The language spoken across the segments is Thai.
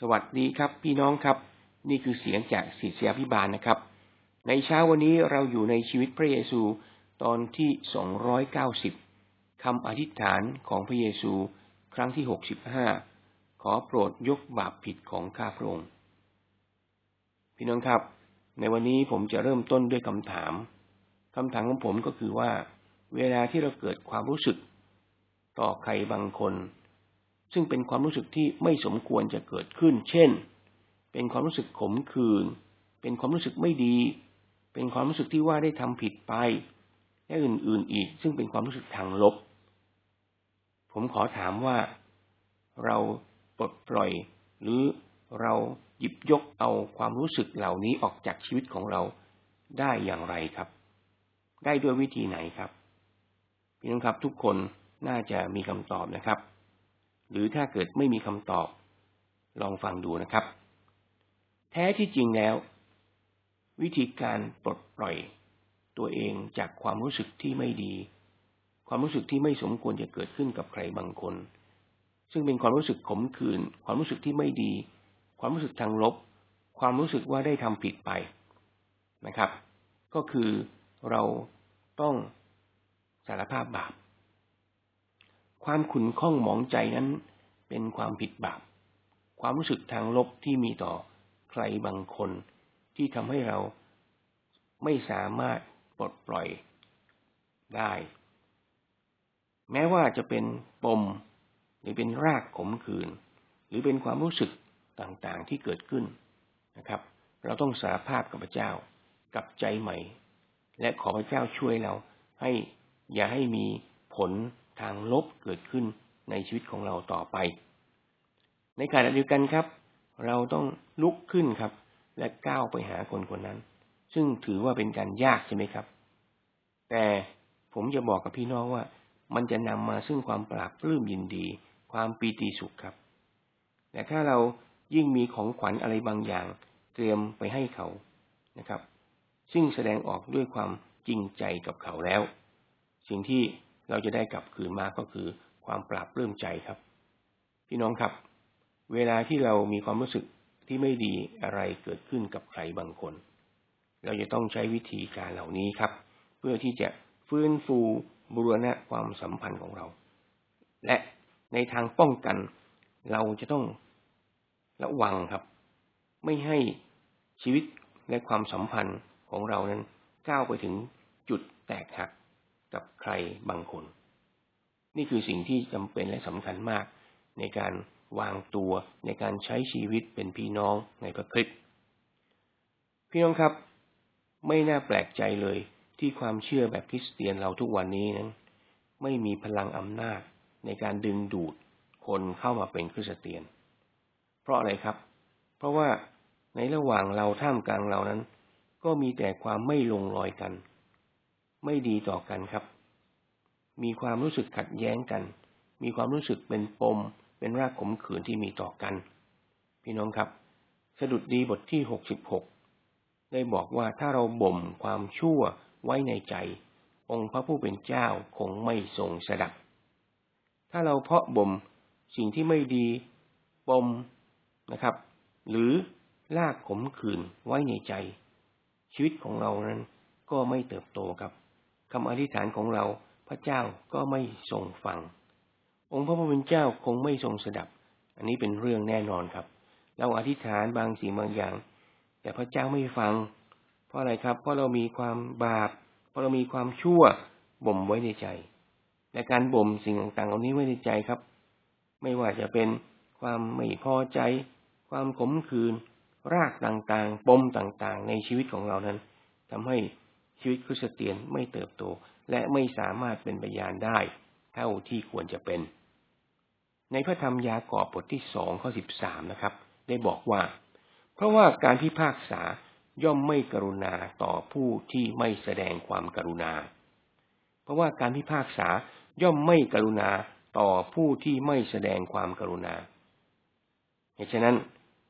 สวัสดีครับ พี่น้องครับ นี่คือเสียงจากศิษยาพิบาลนะครับ ในเช้าวันนี้เราอยู่ในชีวิตพระเยซูตอนที่สองร้อยเก้าสิบคำอธิษฐานของพระเยซูครั้งที่หกสิบห้าขอโปรดยกบาปผิดของข้าพระองค์พี่น้องครับ ในวันนี้ผมจะเริ่มต้นด้วยคำถามคำถามของผมก็คือว่า เวลาที่เราเกิดความรู้สึก ต่อใครบางคน ซึ่งเป็นความรู้สึกที่ไม่สมควรจะเกิดขึ้น เช่น เป็นความรู้สึกขมขื่น เป็นความรู้สึกไม่ดี เป็นความรู้สึกที่ว่าได้ทำผิดไป และอื่นๆอีก ซึ่งเป็นความรู้สึกทางลบ ผมขอถามว่า เราปลดปล่อย หรือเราหยิบยกเอาความรู้สึกเหล่านี้ออกจากชีวิตของเราได้อย่างไรครับ ได้ด้วยวิธีไหนครับ พี่น้องครับทุกคนน่าจะมีคำตอบนะครับ หรือถ้าเกิดไม่มีคำตอบ ลองฟังดูนะครับ แท้ที่จริงแล้ว วิธีการปลดปล่อยตัวเองจากความรู้สึกที่ไม่ดี ความรู้สึกที่ไม่สมควรจะเกิดขึ้นกับใครบางคน ซึ่งเป็นความรู้สึกขมขื่นความรู้สึกที่ไม่ดี ความรู้สึกทางลบ ความรู้สึกว่าได้ทำผิดไปนะครับ ก็คือเราต้องสารภาพบาป ความขุนข้องหมองใจนั้นเป็นความผิดบาป ความรู้สึกทางลบที่มีต่อใครบางคนที่ทำให้เราไม่สามารถปลดปล่อยได้ แม้ว่าจะเป็นปม หรือเป็นรากขมขื่นหรือเป็นความรู้สึกต่างๆที่เกิดขึ้นนะครับ เราต้องสารภาพกับพระเจ้ากับใจใหม่ และขอพระเจ้าช่วยเราให้อย่าให้มีผล ทางลบเกิดขึ้นในชีวิตของเราต่อไป ในขณะเดียวกันครับ เราต้องลุกขึ้นครับ และก้าวไปหาคนคนนั้น ซึ่งถือว่าเป็นการยากใช่ไหมครับ แต่ผมจะบอกกับพี่น้องว่า มันจะนำมาซึ่งความปราบปลื้มยินดี ความปีติสุขครับ แต่ถ้าเรายิ่งมีของขวัญอะไรบางอย่าง เตรียมไปให้เขานะครับ ซึ่งแสดงออกด้วยความจริงใจกับเขาแล้ว สิ่งที่ เราจะได้กลับคืนมาก็คือความปราบปลื้มใจครับ พี่น้องครับ เวลาที่เรามีความรู้สึกที่ไม่ดีอะไรเกิดขึ้นกับใครบางคน เราจะต้องใช้วิธีการเหล่านี้ครับ เพื่อที่จะฟื้นฟูบุรณะความสัมพันธ์ของเรา และในทางป้องกันเราจะต้องระวังครับ ไม่ให้ชีวิตและความสัมพันธ์ของเรานั้นก้าวไปถึงจุดแตกหัก กับใครบางคน นี่คือสิ่งที่จำเป็นและสำคัญมาก ในการวางตัวในการใช้ชีวิตเป็นพี่น้องในพระคริสต์พี่น้องครับ ไม่น่าแปลกใจเลยที่ความเชื่อแบบคริสเตียนเราทุกวันนี้นั้น ไม่มีพลังอำนาจในการดึงดูดคนเข้ามาเป็นคริสเตียน เพราะอะไรครับ เพราะว่าในระหว่างเราท่ามกลางเรานั้น ก็มีแต่ความไม่ลงรอยกัน ไม่ดีต่อกันครับ มีความรู้สึกขัดแย้งกัน มีความรู้สึกเป็นปม เป็นรากขมขื่นที่มีต่อกัน พี่น้องครับ สดุดดีบทที่หกสิบหกได้บอกว่าถ้าเราบ่มความชั่วไว้ในใจ องค์พระผู้เป็นเจ้าคงไม่ทรงสดับ ถ้าเราเพาะบ่มสิ่งที่ไม่ดีปมนะครับ หรือลากขมขื่นไว้ในใจ ชีวิตของเรานั้นก็ไม่เติบโตครับ คำอธิษฐานของเราพระเจ้าก็ไม่ทรงฟัง องค์พระผู้เป็นเจ้าคงไม่ทรงสดับ อันนี้เป็นเรื่องแน่นอนครับ เราอธิษฐานบางสิ่งบางอย่าง แต่พระเจ้าไม่ฟัง เพราะอะไรครับ เพราะเรามีความบาป เพราะเรามีความชั่วบ่มไว้ในใจ และการบ่มสิ่งต่างๆเหล่านี้ไว้ในใจครับ ไม่ว่าจะเป็นความไม่พอใจ ความขมขื่นรากต่างๆ ปมต่างๆ ในชีวิตของเรานั้นทำให้ ชีวิตคริสเตียนไม่เติบโต และไม่สามารถเป็นพยานได้ เท่าที่ควรจะเป็น ในพระธรรมยากอบบทที่สองข้อสิบสามนะครับ ได้บอกว่า เพราะว่าการพิพากษาย่อมไม่กรุณาต่อผู้ที่ไม่แสดงความกรุณา เพราะว่าการพิพากษาย่อมไม่กรุณาต่อผู้ที่ไม่แสดงความกรุณา เหตุฉะนั้น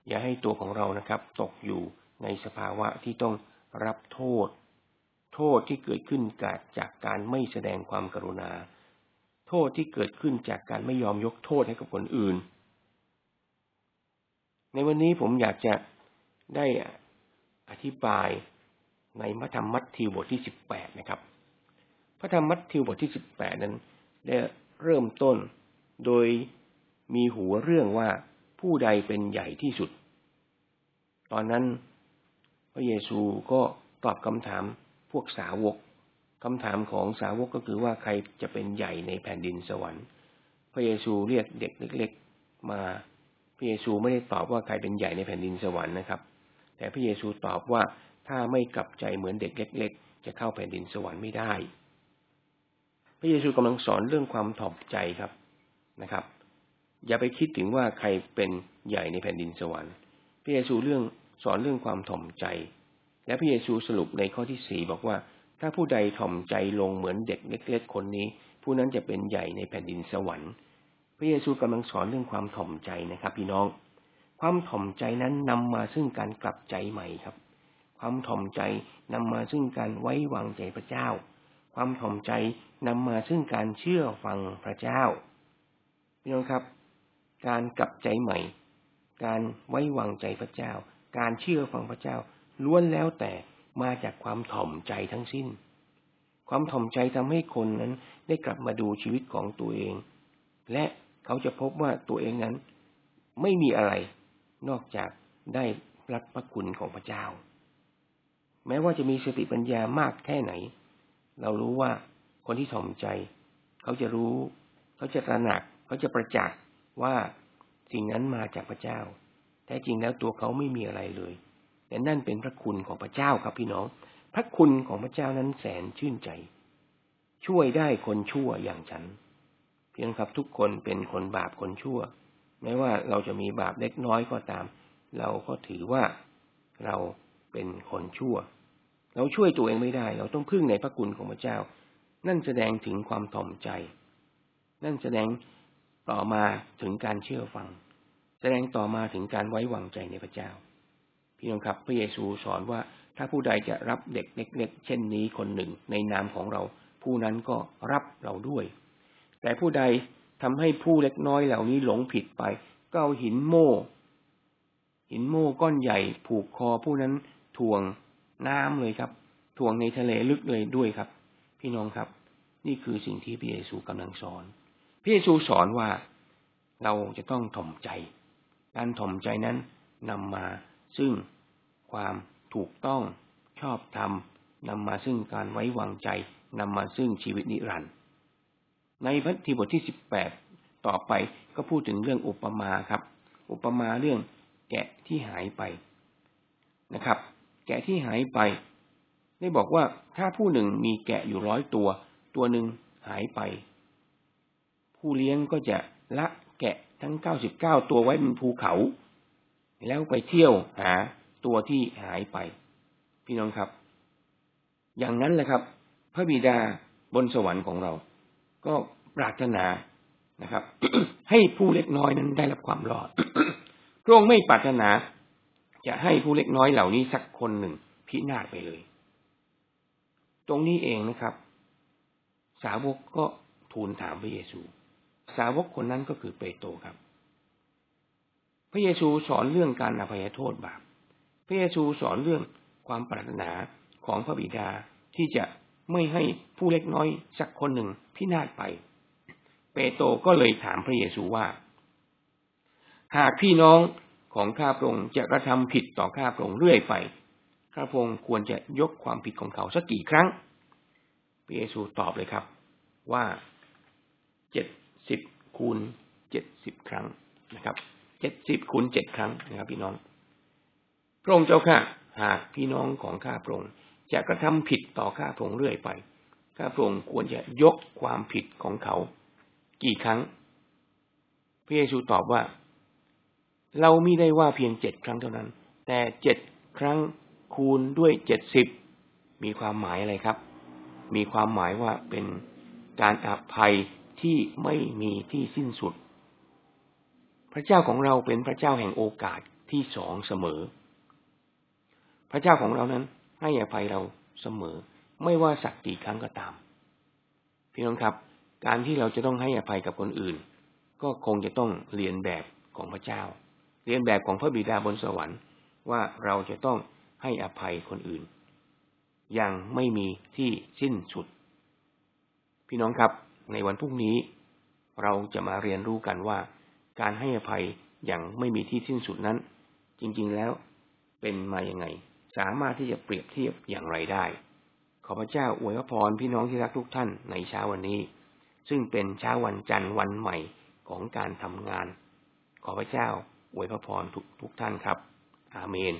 อย่าให้ตัวของเรานะครับ ตกอยู่ในสภาวะที่ต้องรับโทษ โทษที่เกิดขึ้นจากการไม่แสดงความกรุณา โทษที่เกิดขึ้นจากการไม่ยอมยกโทษให้กับคนอื่นในในวันนี้ผมอยากจะได้อธิบายในพระธรรมมัทธิวบทที่สิบแปดนะครับ พระธรรมมัทธิวบทที่สิบแปดนั้น ได้เริ่มต้นโดยมีหัวเรื่องว่าผู้ใดเป็นใหญ่ที่สุด ตอนนั้นพระเยซูก็ตอบคำถาม พวกสาวกคำถามของสาวกก็คือว่าใครจะเป็นใหญ่ในแผ่นดินสวรรค์ พระเยซูเรียกเด็กเล็ก ๆ มา พระเยซูไม่ได้ตอบว่าใครเป็นใหญ่ในแผ่นดินสวรรค์นะครับ แต่พระเยซูตอบว่าถ้าไม่กลับใจเหมือนเด็กเล็ก ๆ จะเข้าแผ่นดินสวรรค์ไม่ได้ พระเยซูกำลังสอนเรื่องความถ่อมใจครับนะครับ อย่าไปคิดถึงว่าใครเป็นใหญ่ในแผ่นดินสวรรค์ พระเยซูเรื่องสอนเรื่องความถ่อมใจ และพระเยซูสรุปในข้อที่สี่บอกว่า ถ้าผู้ใดถ่อมใจลงเหมือนเด็กเล็ก ๆ คนนี้ ผู้นั้นจะเป็นใหญ่ในแผ่นดินสวรรค์ พระเยซูกำลังสอนเรื่องความถ่อมใจนะครับ พี่น้อง ความถ่อมใจนั้นนำมาซึ่งการกลับใจใหม่ครับ ความถ่อมใจนำมาซึ่งการไว้วางใจพระเจ้า ความถ่อมใจนำมาซึ่งการเชื่อฟังพระเจ้า พี่น้องครับ การกลับใจใหม่ การไว้วางใจพระเจ้า การเชื่อฟังพระเจ้า ล้วนแล้วแต่มาจากความถ่อมใจทั้งสิ้น ความถ่อมใจทำให้คนนั้นได้กลับมาดูชีวิตของตัวเอง และเขาจะพบว่าตัวเองนั้นไม่มีอะไรนอกจากได้รับพระคุณของพระเจ้า แม้ว่าจะมีสติปัญญามากแค่ไหน เรารู้ว่าคนที่ถ่อมใจ เขาจะรู้ เขาจะตระหนัก เขาจะประจักษ์ว่าสิ่งนั้นมาจากพระเจ้า แท้จริงแล้วตัวเขาไม่มีอะไรเลย แต่นั่นเป็นพระคุณของพระเจ้าครับพี่น้อง พระคุณของพระเจ้านั้นแสนชื่นใจ ช่วยได้คนชั่วอย่างฉัน เพียงครับทุกคนเป็นคนบาปคนชั่วแม้ว่าเราจะมีบาปเล็กน้อยก็ตาม เราก็ถือว่าเราเป็นคนชั่ว เราช่วยตัวเองไม่ได้ เราต้องพึ่งในพระคุณของพระเจ้า นั่นแสดงถึงความถ่อมใจ นั่นแสดงต่อมาถึงการเชื่อฟัง แสดงต่อมาถึงการไว้วางใจในพระเจ้า พี่น้องครับพระเยซูสอนว่าถ้าผู้ใดจะรับเด็กเล็ก ๆ เช่นนี้คนหนึ่งในนามของเรา ผู้นั้นก็รับเราด้วย แต่ผู้ใดทำให้ผู้เล็กน้อยเหล่านี้หลงผิดไป ก็เอาหินโม่ หินโม่ก้อนใหญ่ผูกคอผู้นั้นถ่วงน้ำเลยครับ ถ่วงในทะเลลึกเลยด้วยครับ พี่น้องครับ นี่คือสิ่งที่พระเยซูกำลังสอนพระเยซูสอนว่าเราจะต้องถ่อมใจ การถ่อมใจนั้นนำมา ซึ่งความถูกต้องชอบธรรมนำมาซึ่งการไว้วางใจนำมาซึ่งชีวิตนิรันดร์ในพระทีบทที่สิบแปดต่อไปก็พูดถึงเรื่องอุปมาครับ อุปมาเรื่องแกะที่หายไปนะครับ แกะที่หายไป ได้บอกว่าถ้าผู้หนึ่งมีแกะอยู่ร้อยตัว ตัวหนึ่งหายไป ผู้เลี้ยงก็จะละแกะทั้งเก้าสิบเก้าตัวไว้บนภูเขา แล้วไปเที่ยวหาตัวที่หายไป พี่น้องครับ อย่างนั้นแหละครับ พระบิดาบนสวรรค์ของเรา ก็ปรารถนานะครับ ให้ผู้เล็กน้อยนั้นได้รับความรอดพระองค์ไม่ปรารถนา จะให้ผู้เล็กน้อยเหล่านี้สักคนหนึ่งพินาศไปเลย ตรงนี้เองนะครับ สาวกก็ทูลถามพระเยซู สาวกคนนั้นก็คือเปโตรครับ ระเยซูสอนเรื่องการอภัยโทษบาป พระเยซูสอนเรื่องความปรารถนาของพระบิดาที่จะไม่ให้ผู้เล็กน้อยสักคนหนึ่งพินาศไป เปโตรก็เลยถามพระเยซูว่า หากพี่น้องของข้าพระองค์จะกระทำผิดต่อข้าพระองค์เรื่อยไป ข้าพระองค์ควรจะยกความผิดของเขาสักกี่ครั้ง พระเยซูตอบเลยครับ ว่าเจ็ดสิบคูณเจ็ดสิบครั้งนะครับ เจ็ดสิบคูณเจ็ดครั้งนะครับพี่น้อง พระองค์เจ้าค่ะหากพี่น้องของข้าพระองค์จะกระทำผิดต่อข้าพระองค์เรื่อยไป ข้าพระองค์ควรจะยกความผิดของเขา กี่ครั้ง พระเยซูตอบว่า เราไม่ได้ว่าเพียงเจ็ดครั้งเท่านั้น แต่เจ็ดครั้งคูณด้วยเจ็ดสิบมีความหมายอะไรครับ มีความหมายว่าเป็นการอภัยที่ไม่มีที่สิ้นสุด ระเจ้าของเราเป็นพระเจ้าแห่งโอกาสที่สองเสมอ พระเจ้าของเรานั้นให้อภัยเราเสมอ ไม่ว่าสักกี่ครั้งก็ตาม พี่น้องครับ การที่เราจะต้องให้อภัยกับคนอื่น ก็คงจะต้องเรียนแบบของพระเจ้า เรียนแบบของพระบิดาบนสวรรค์ว่าเราจะต้องให้อภัยคนอื่นยังไม่มีที่สิ้นสุด พี่น้องครับ ในวันพรุ่งนี้ เราจะมาเรียนรู้กันว่า การให้อภัยอย่างไม่มีที่สิ้นสุดนั้น จริงๆแล้วเป็นมาอย่างไง สามารถที่จะเปรียบเทียบอย่างไรได้ ขอพระเจ้าอวยพรพี่น้องที่รักทุกท่านในเช้าวันนี้ ซึ่งเป็นเช้าวันจันทร์วันใหม่ของการทำงาน ขอพระเจ้าอวยพรทุกทุกท่านครับ อาเมน